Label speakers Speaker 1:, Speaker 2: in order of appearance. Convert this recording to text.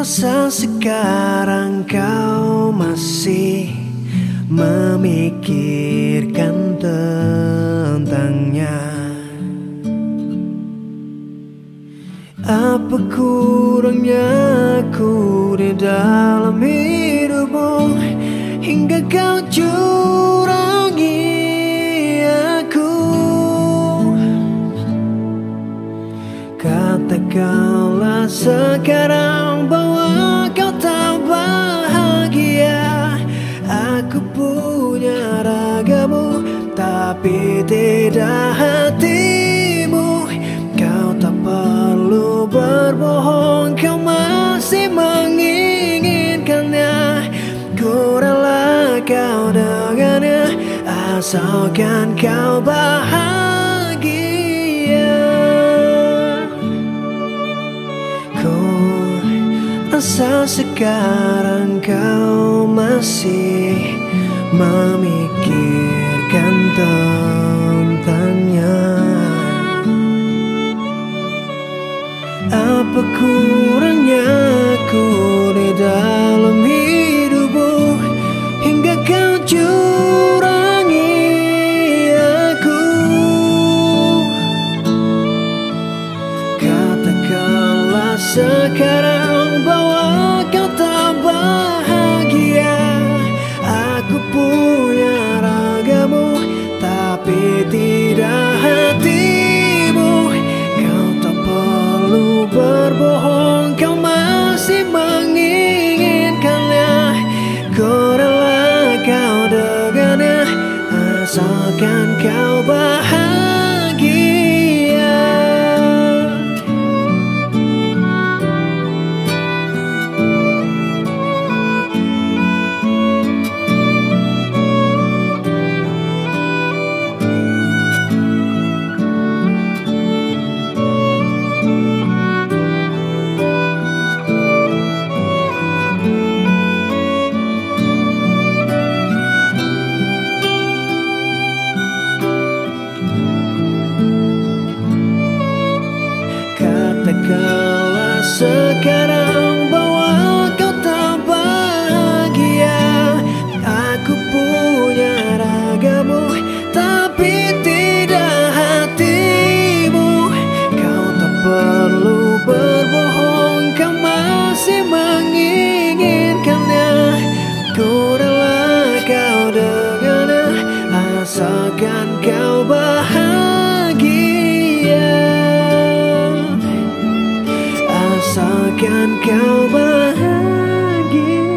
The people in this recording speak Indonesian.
Speaker 1: rasa sekarang kau masih memikirkan tentangnya. Apa kurangnya aku di dalam hidupmu? Hingga kau curangi Katakanlah sekarang bahwa kau tak bahagia. Aku punya ragamu tapi tidak hatimu. Kau tak perlu berbohong Kau masih menginginkannya. Ku kau dengannya Asalkan kau bahagia rasa sekarang kau masih memikirkan tentangnya. Apa kurangnya aku di dalam hidupmu kau bahagia Akan kau bahagia. Asalkan kau bahagia.